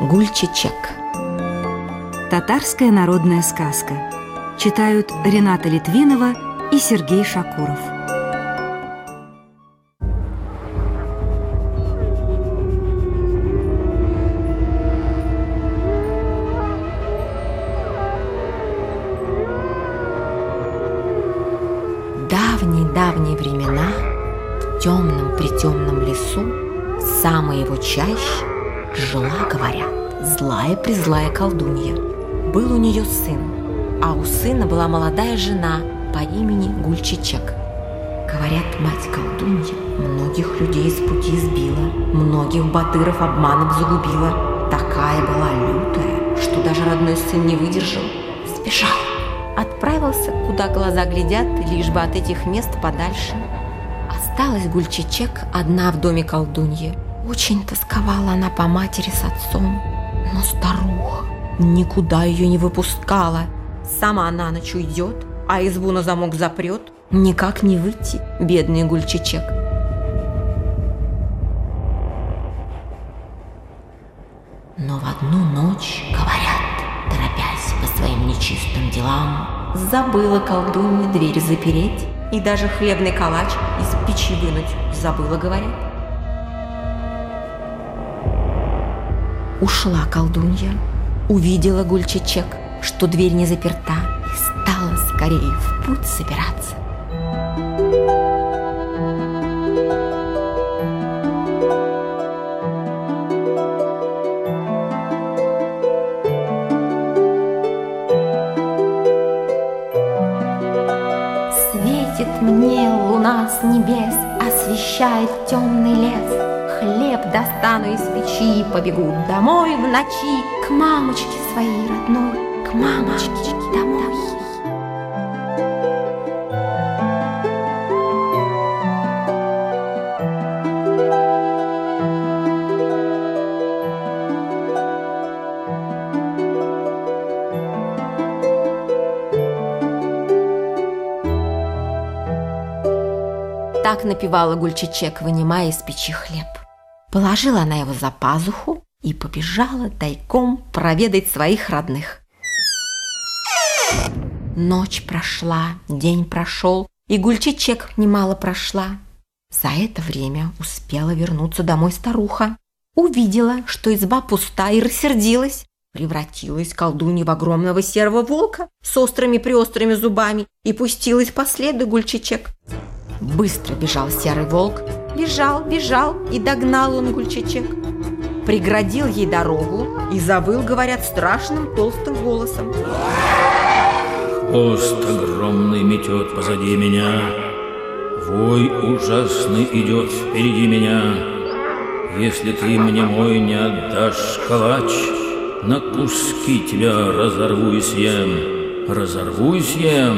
Гульчичек. Татарская народная сказка. Читают Рената Литвинова и Сергей Шакуров Давние-давние времена в темном притемном лесу, самой его чаще, жила, говорят, злая-призлая колдунья. Был у нее сын, а у сына была молодая жена по имени Гульчичек. Говорят, мать колдунья многих людей с пути сбила, многих батыров обманом загубила. Такая была лютая, что даже родной сын не выдержал, сбежал. Отправился, куда глаза глядят, лишь бы от этих мест подальше. Осталась Гульчичек одна в доме колдуньи. Очень тосковала она по матери с отцом, но старуха никуда ее не выпускала. Сама на ночь уйдет, а избу на замок запрет. Никак не выйти, бедный Гульчичек. Но в одну ночь, нечистым делам, забыла колдунья дверь запереть и даже хлебный калач из печи вынуть забыла, говорят. Ушла колдунья, увидела Гульчичек, что дверь не заперта, и стала скорее в путь собираться. Светит мне луна с небес, освещает темный лес. Хлеб достану из печи, побегу домой в ночи к мамочке своей родной, к мамочке домой. Так напевала Гульчичек, вынимая из печи хлеб. Положила она его за пазуху и побежала тайком проведать своих родных. Ночь прошла, день прошел, и Гульчичек немало прошла. За это время успела вернуться домой старуха. Увидела, что изба пуста, и рассердилась. Превратилась колдунья в огромного серого волка с острыми-приострыми зубами и пустилась по следу Гульчичек. Быстро бежал серый волк, бежал, бежал, и догнал он Гульчичек. Преградил ей дорогу и завыл, говорят, страшным толстым голосом. Хвост огромный метет позади меня, Вой ужасный идет впереди меня. Если ты мне мой не отдашь калач, На куски тебя разорву и съем, Разорву и съем,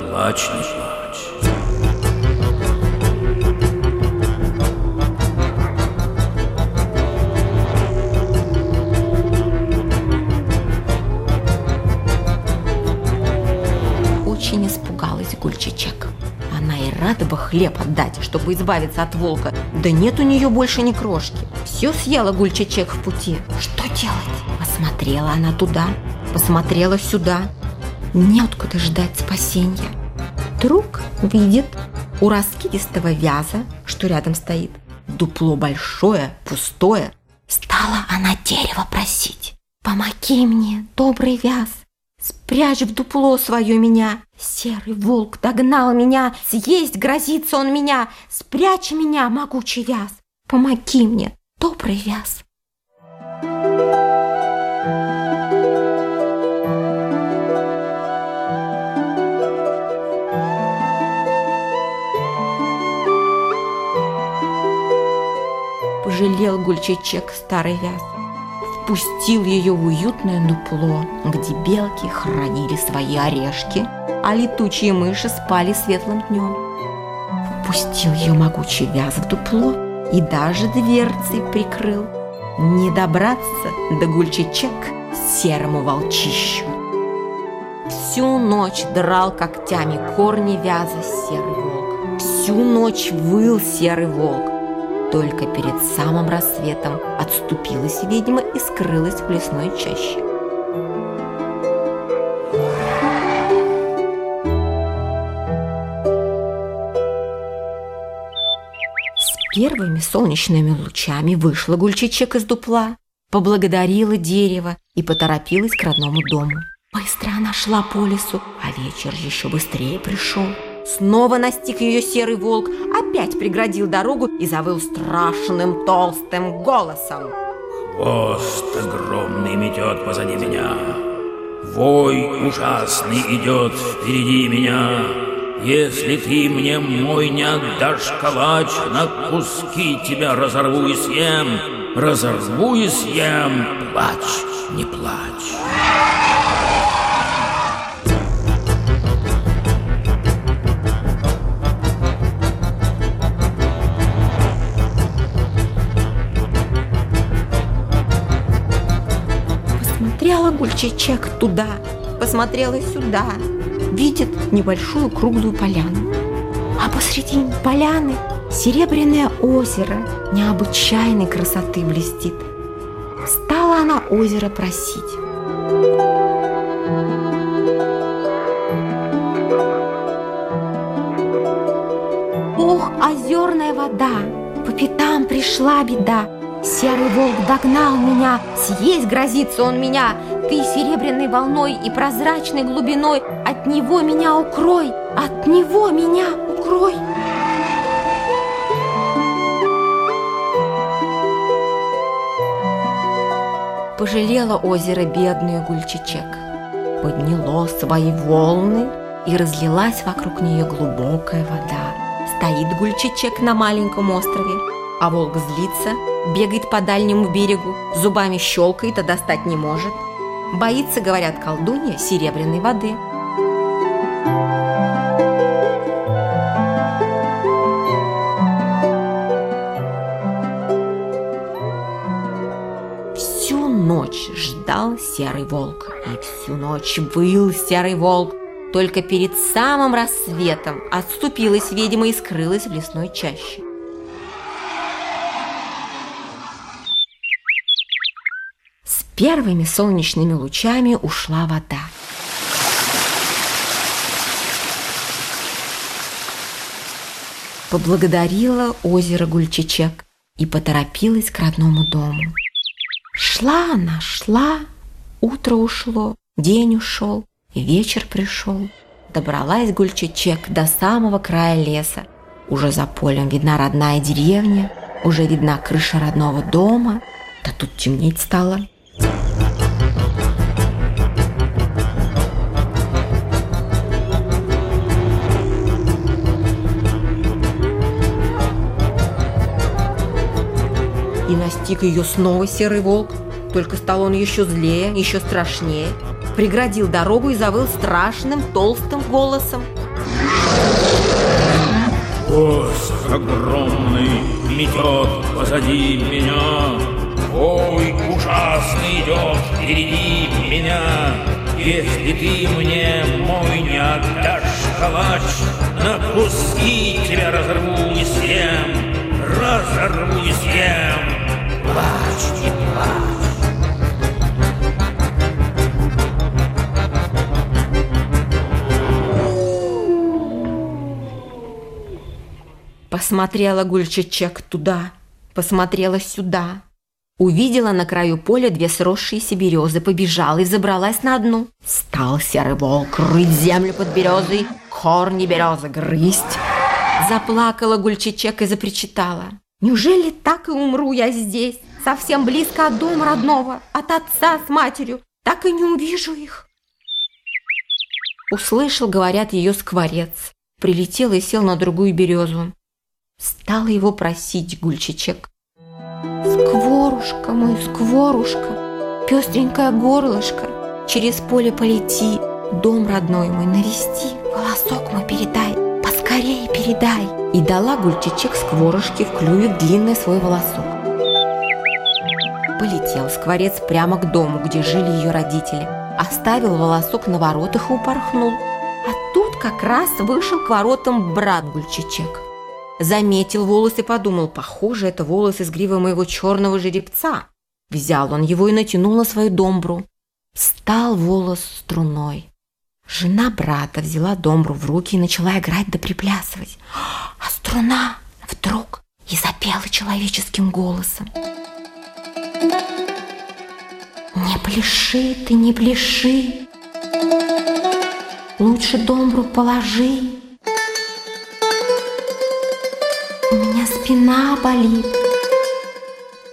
плачь не плачь. Хлеб отдать, чтобы избавиться от волка. Да нет у нее больше ни крошки. Все съела Гульчичек в пути. Что делать? Посмотрела она туда, посмотрела сюда. Неоткуда ждать спасения. Вдруг видит у раскидистого вяза, что рядом стоит, дупло большое, пустое. Стала она дерево просить. «Помоги мне, добрый вяз, Спрячь в дупло свое меня. Серый волк догнал меня, съесть грозится он меня. Спрячь меня, могучий вяз. Помоги мне, добрый вяз. Пожалел Гульчичек старый вяз впустил ее в уютное дупло, где белки хранили свои орешки, а летучие мыши спали светлым днем. Впустил ее могучий вяз в дупло и даже дверцей прикрыл. Не добраться до гульчичек серому волчищу. Всю ночь драл когтями корни вяза серый волк. Всю ночь выл серый волк. Только перед самым рассветом отступилась ведьма и скрылась в лесной чаще. С первыми солнечными лучами вышла Гульчичек из дупла, поблагодарила дерево и поторопилась к родному дому. Быстро она шла по лесу, а вечер еще быстрее пришел. Снова настиг ее серый волк, опять преградил дорогу и завыл страшным толстым голосом. Хвост огромный метет позади меня. Вой ужасный идет впереди меня. Если ты мне мой не отдашь калач, на куски тебя разорву и съем. Разорву и съем. Плачь, не плачь. Гульчичек туда, посмотрела сюда. Видит небольшую круглую поляну. А посреди поляны серебряное озеро необычайной красоты блестит. Стала она озеро просить. Ох, озерная вода, по пятам пришла беда. Серый волк догнал меня, съесть грозится он меня. Ты серебряной волной и прозрачной глубиной от него меня укрой, от него меня укрой. Пожалела озеро бедную Гульчичек. Подняло свои волны и разлилась вокруг нее глубокая вода. Стоит Гульчичек на маленьком острове, а волк злится, бегает по дальнему берегу, зубами щелкает, а достать не может. Боится, говорят, колдунья серебряной воды. Всю ночь ждал серый волк, и всю ночь выл серый волк. Только перед самым рассветом отступилась ведьма и скрылась в лесной чаще. Первыми солнечными лучами ушла вода. Поблагодарила озеро Гульчичек и поторопилась к родному дому. Шла она, шла, утро ушло, день ушел, вечер пришел. Добралась Гульчичек до самого края леса. Уже за полем видна родная деревня, уже видна крыша родного дома. Да тут темнеть стало. И настиг ее снова серый волк, только стал он еще злее, еще страшнее. Преградил дорогу и завыл страшным толстым голосом. Хвост огромный метет позади меня. Ой, ужасный идет впереди меня. Если ты мне мой не отдашь калач, на куски тебя разорву и съем. Разорву. Плачь, не плачь. Посмотрела Гульчичек туда, посмотрела сюда. Увидела на краю поля две сросшиеся березы, побежала и забралась на одну. Стал серый волк рыть землю под березой, корни березы грызть. Заплакала Гульчичек и запричитала. Неужели так и умру я здесь, совсем близко от дома родного, от отца с матерью, так и не увижу их? Услышал, говорят, ее скворец. Прилетел и сел на другую березу. Стала его просить Гульчичек. Скворушка мой, скворушка, пестренькое горлышко, через поле полети, дом родной мой навести, волосок мой передай, поскорее передай. И дала Гульчичек скворушке в клюве длинный свой волосок. Полетел скворец прямо к дому, где жили ее родители, оставил волосок на воротах и упорхнул. А тут как раз вышел к воротам брат Гульчичек. заметил волосы и подумал, похоже, это волосы с гривы моего черного жеребца. Взял он его и натянул на свою домбру. Стал волос струной. Жена брата взяла домбру в руки и начала играть да приплясывать. А струна вдруг и запела человеческим голосом. Не пляши ты, не пляши, лучше домбру положи. У меня спина болит,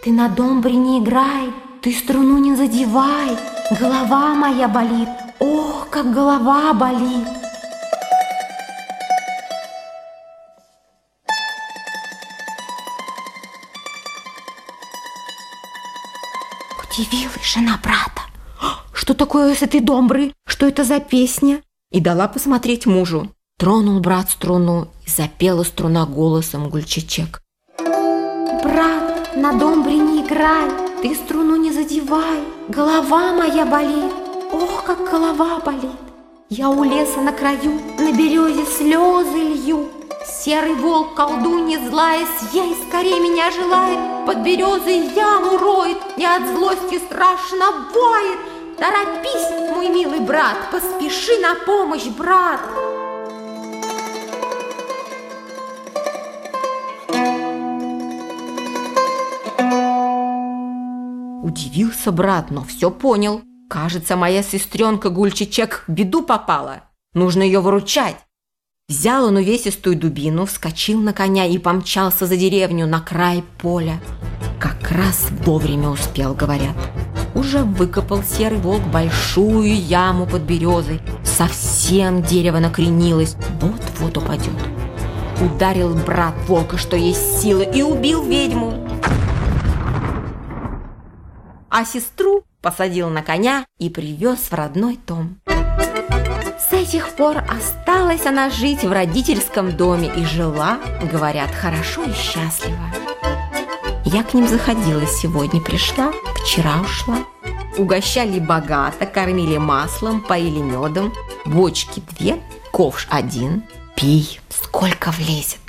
ты на домбре не играй, ты струну не задевай, голова моя болит, как голова болит. Удивилась жена брата. Что такое с этой домбры? Что это за песня? И дала посмотреть мужу. Тронул брат струну и запела струна голосом Гульчичек. Брат, на домбре не играй, ты струну не задевай, голова моя болит, как голова болит. Я у леса на краю на березе слезы лью, Серый волк, колдунья злая, съей скорее меня желает, Под березой яму роет и от злости страшно воет. Торопись, мой милый брат, поспеши на помощь, брат. Удивился брат, но все понял. Кажется, моя сестренка Гульчичек в беду попала. Нужно ее выручать. Взял он увесистую дубину, вскочил на коня и помчался за деревню на край поля. Как раз вовремя успел, говорят. Уже выкопал серый волк большую яму под березой. Совсем дерево накренилось, вот-вот упадет. Ударил брат волка, что есть силы, и убил ведьму. А сестру посадил на коня и привез в родной дом. С этих пор осталась она жить в родительском доме и жила, говорят, хорошо и счастливо. Я к ним заходила сегодня, пришла, вчера ушла. Угощали богато, кормили маслом, поили медом, бочки две, ковш один. Пей, сколько влезет.